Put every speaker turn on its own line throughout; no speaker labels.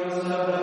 Jerusalem.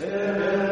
Amen.